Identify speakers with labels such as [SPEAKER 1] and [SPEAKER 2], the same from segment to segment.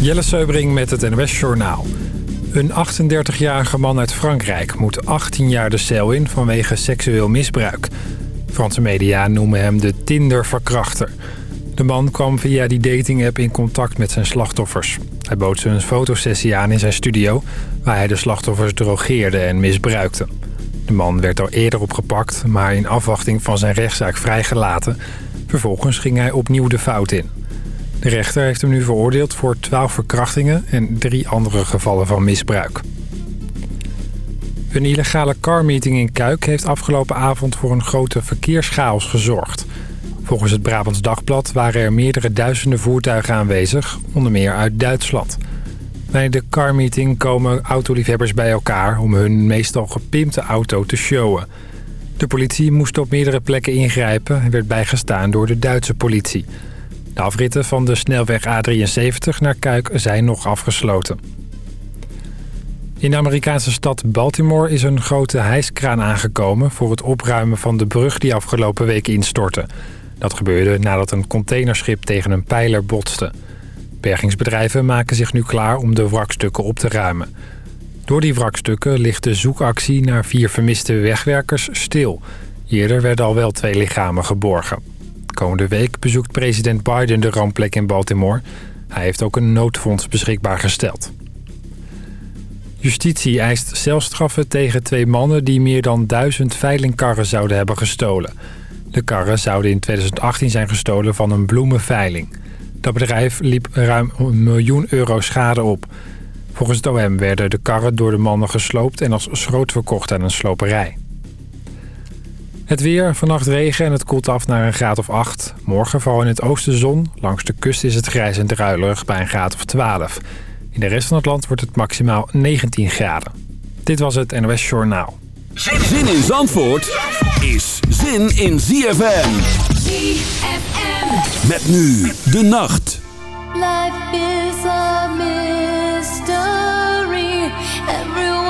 [SPEAKER 1] Jelle Seubring met het NOS Journaal. Een 38-jarige man uit Frankrijk moet 18 jaar de cel in vanwege seksueel misbruik. Franse media noemen hem de Tinder-verkrachter. De man kwam via die dating-app in contact met zijn slachtoffers. Hij bood ze een fotosessie aan in zijn studio... waar hij de slachtoffers drogeerde en misbruikte. De man werd al eerder opgepakt, maar in afwachting van zijn rechtszaak vrijgelaten. Vervolgens ging hij opnieuw de fout in. De rechter heeft hem nu veroordeeld voor 12 verkrachtingen en drie andere gevallen van misbruik. Een illegale carmeeting in Kuik heeft afgelopen avond voor een grote verkeerschaos gezorgd. Volgens het Brabants Dagblad waren er meerdere duizenden voertuigen aanwezig, onder meer uit Duitsland. Bij de carmeeting komen autoliefhebbers bij elkaar om hun meestal gepimpte auto te showen. De politie moest op meerdere plekken ingrijpen en werd bijgestaan door de Duitse politie. De afritten van de snelweg A73 naar Kuik zijn nog afgesloten. In de Amerikaanse stad Baltimore is een grote hijskraan aangekomen... voor het opruimen van de brug die afgelopen week instortte. Dat gebeurde nadat een containerschip tegen een pijler botste. Bergingsbedrijven maken zich nu klaar om de wrakstukken op te ruimen. Door die wrakstukken ligt de zoekactie naar vier vermiste wegwerkers stil. Eerder werden al wel twee lichamen geborgen. Komende week bezoekt president Biden de rampplek in Baltimore. Hij heeft ook een noodfonds beschikbaar gesteld. Justitie eist celstraffen tegen twee mannen die meer dan duizend veilingkarren zouden hebben gestolen. De karren zouden in 2018 zijn gestolen van een bloemenveiling. Dat bedrijf liep ruim een miljoen euro schade op. Volgens het OM werden de karren door de mannen gesloopt en als schroot verkocht aan een sloperij. Het weer, vannacht regen en het koelt af naar een graad of 8. Morgen vooral in het oosten zon. Langs de kust is het grijs en druilerig bij een graad of 12. In de rest van het land wordt het maximaal 19 graden. Dit was het NOS Journaal.
[SPEAKER 2] Zin in Zandvoort is zin in ZFM.
[SPEAKER 3] ZFM.
[SPEAKER 2] Met nu de nacht.
[SPEAKER 3] Life is a mystery. Everyone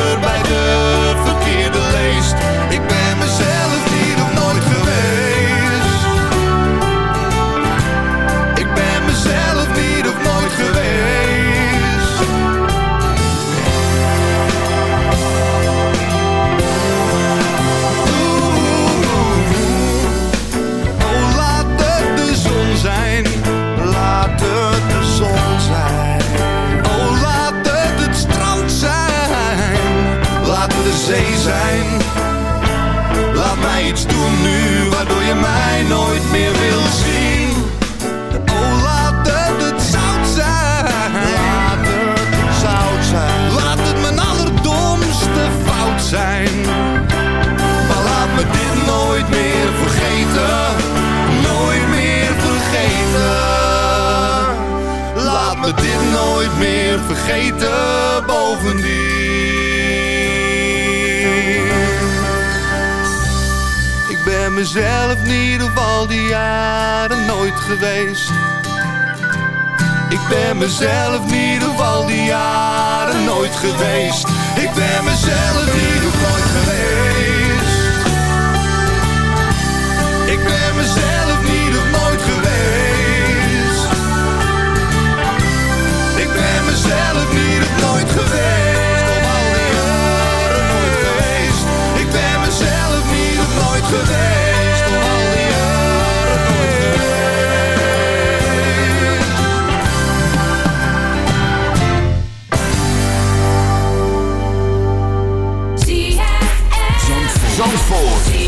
[SPEAKER 4] nooit meer vergeten. Bovendien. Ik ben mezelf niet op al die jaren nooit geweest. Ik ben mezelf niet op al die jaren nooit geweest. Ik ben mezelf niet mezelf niet op nooit geweest. Op al die jaren nooit geweest. Ik ben mezelf niet op nooit geweest. Op al die jaren nooit geweest.
[SPEAKER 5] Zandvoort.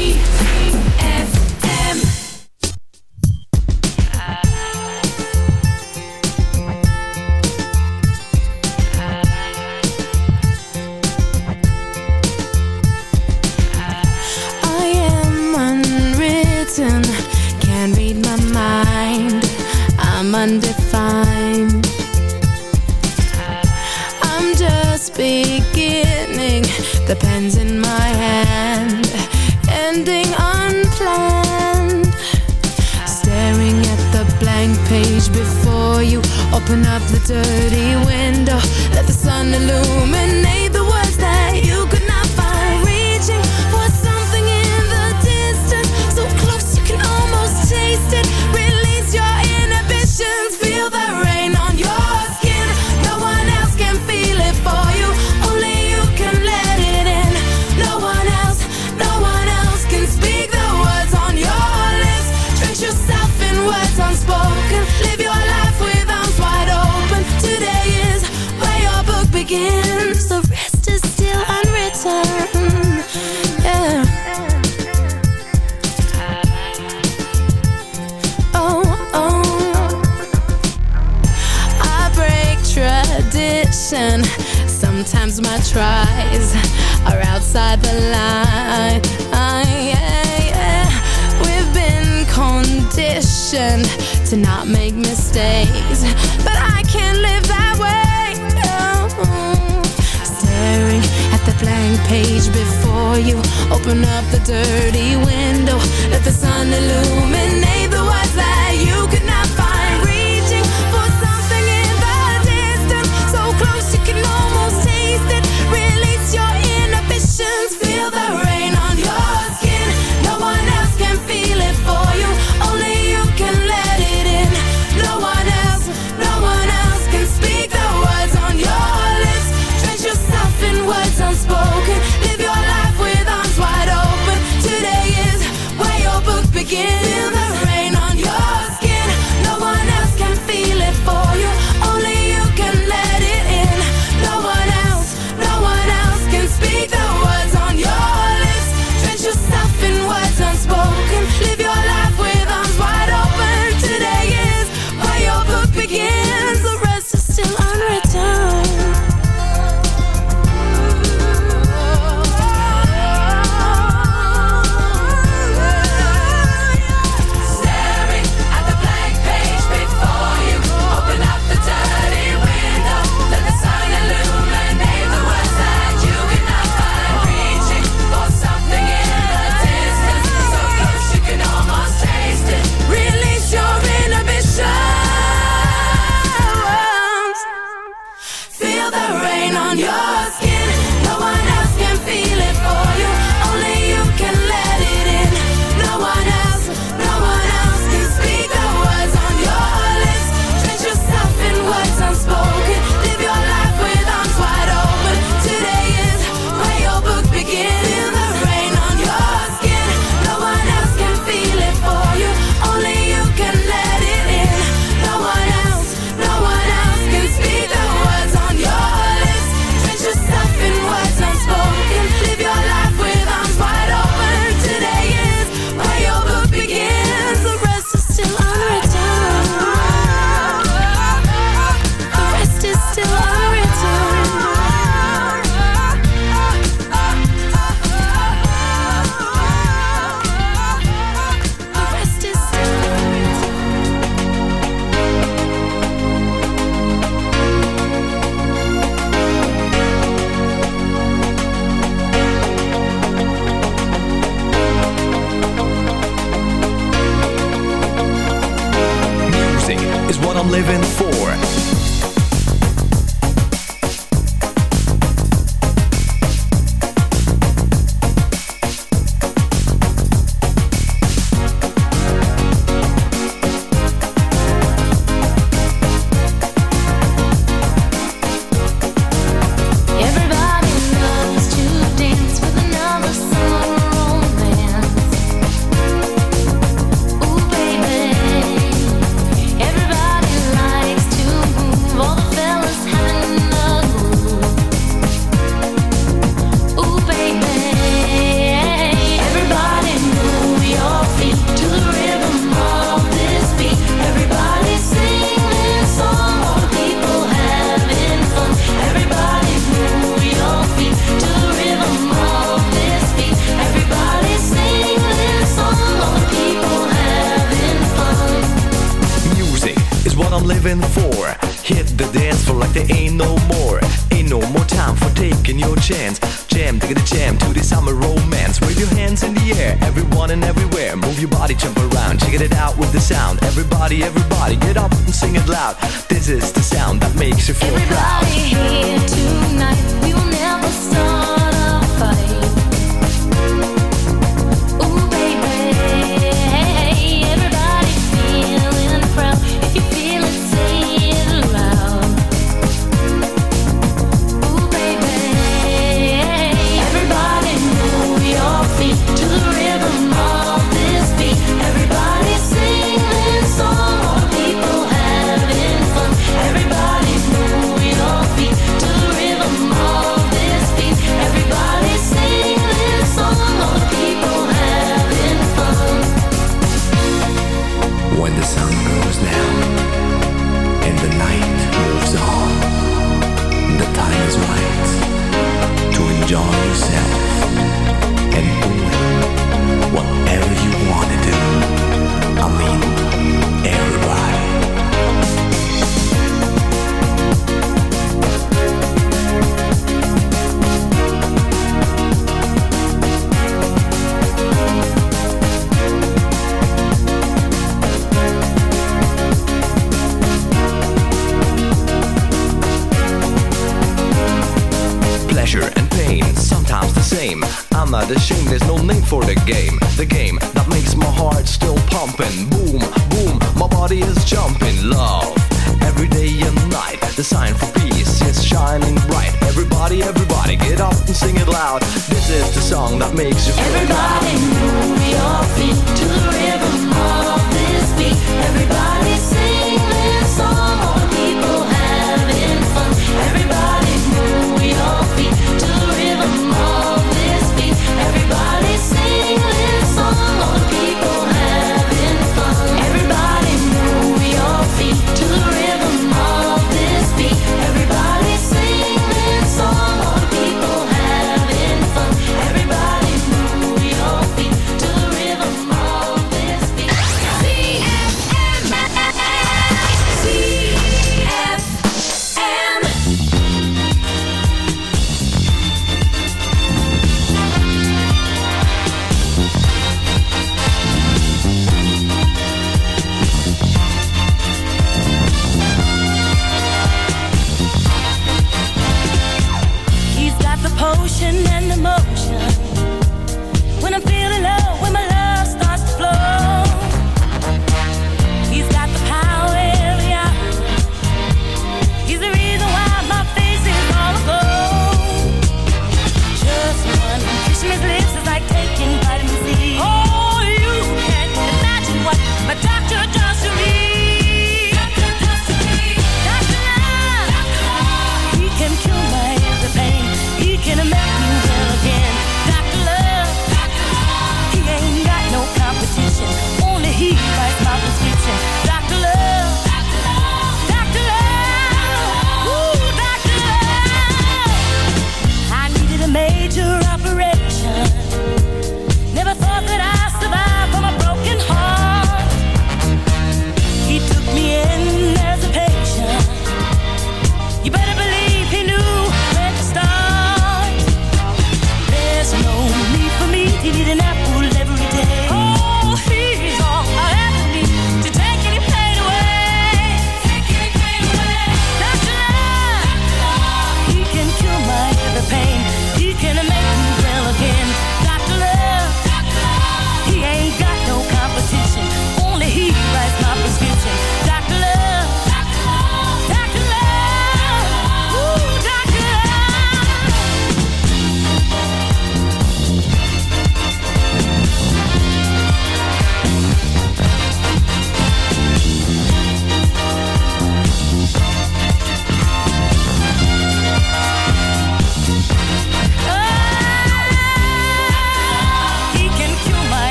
[SPEAKER 6] can I
[SPEAKER 2] make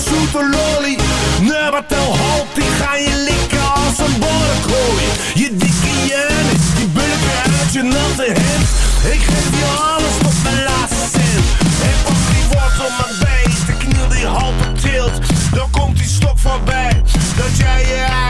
[SPEAKER 3] zoete lolly. tel halt, die ga je likken als een borrekooi. Je dikke jennis, die bulken uit je natte hemd. Ik geef je alles tot mijn laatste cent. En pas die wortel maar bij, de kniel die halt op tilt. Dan komt die stok voorbij, dat jij je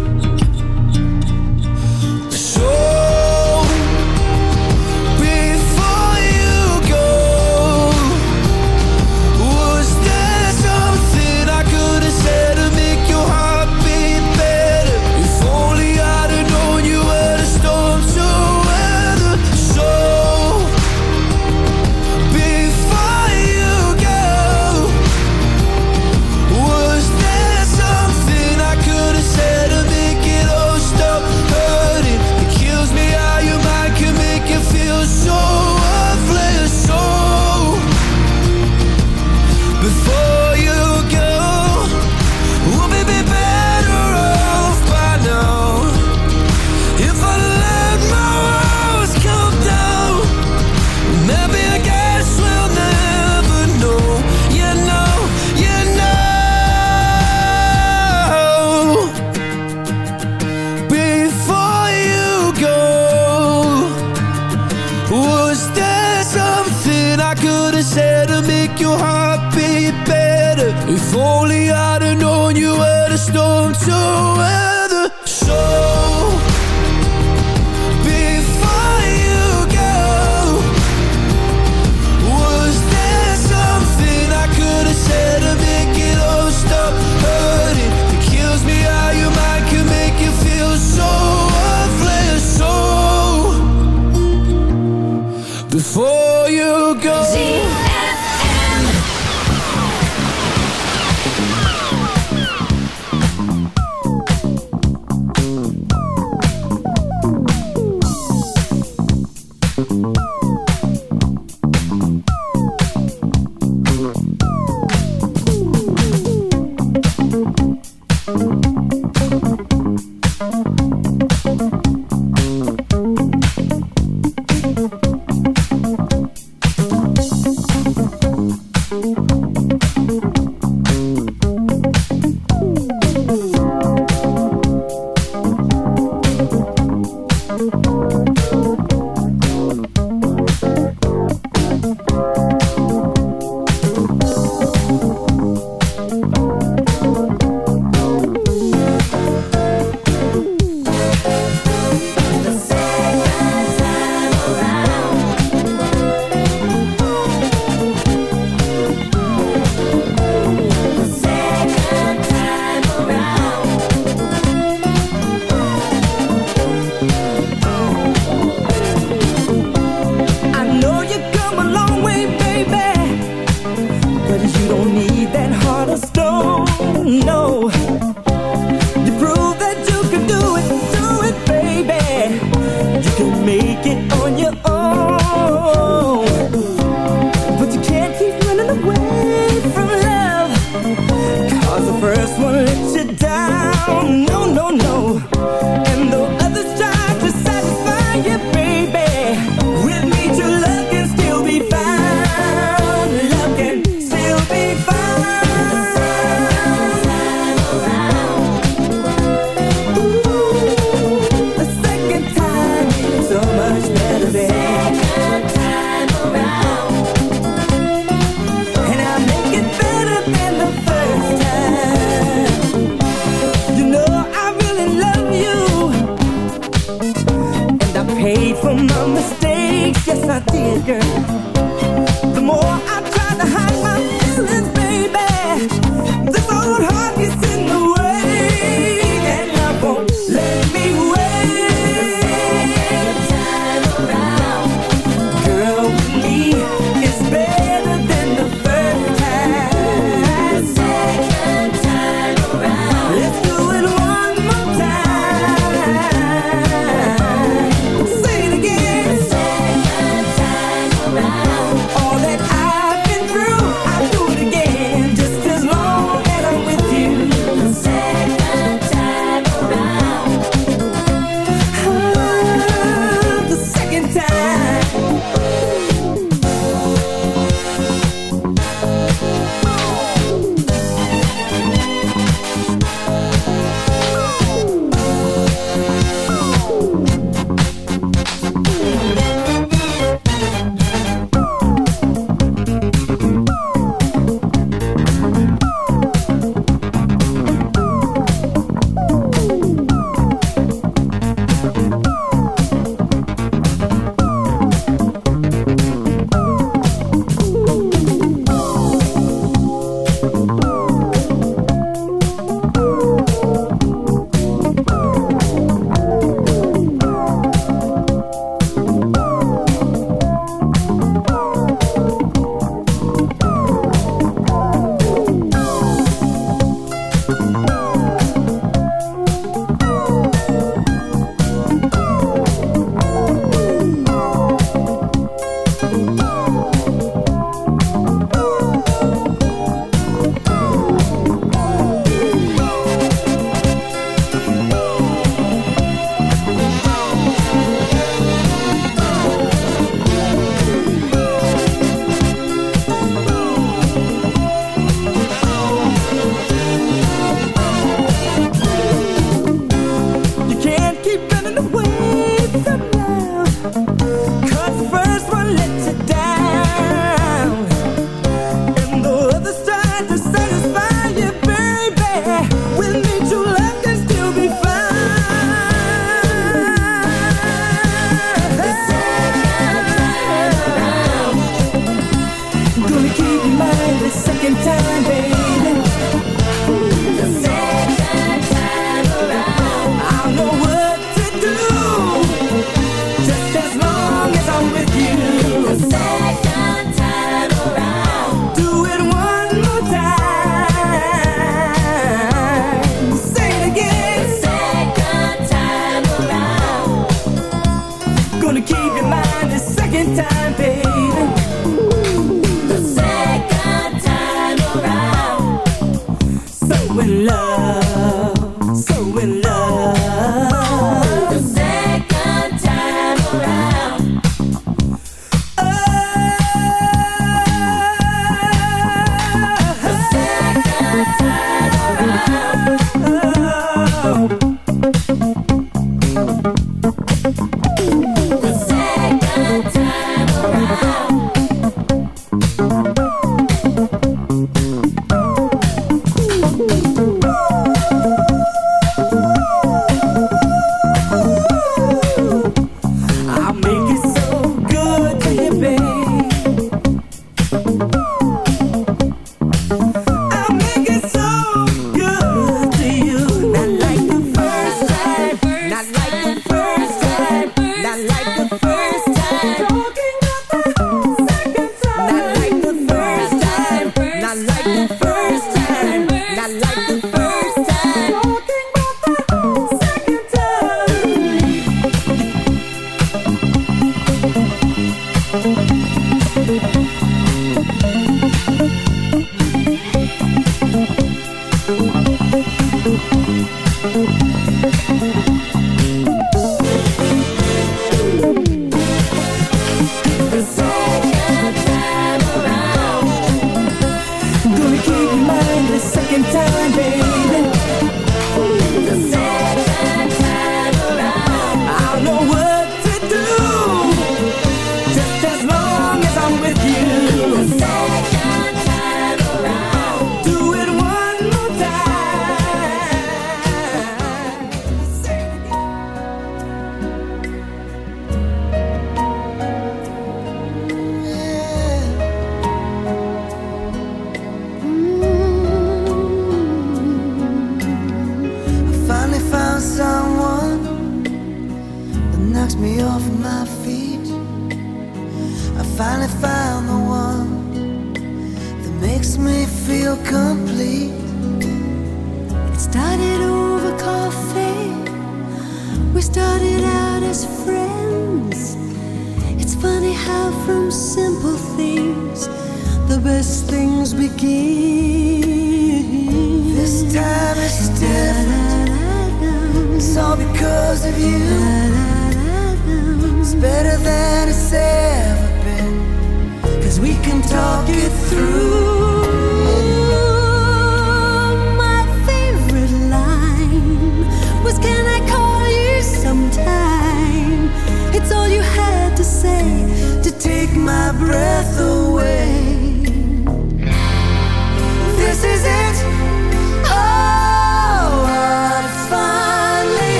[SPEAKER 7] A storm to weather. So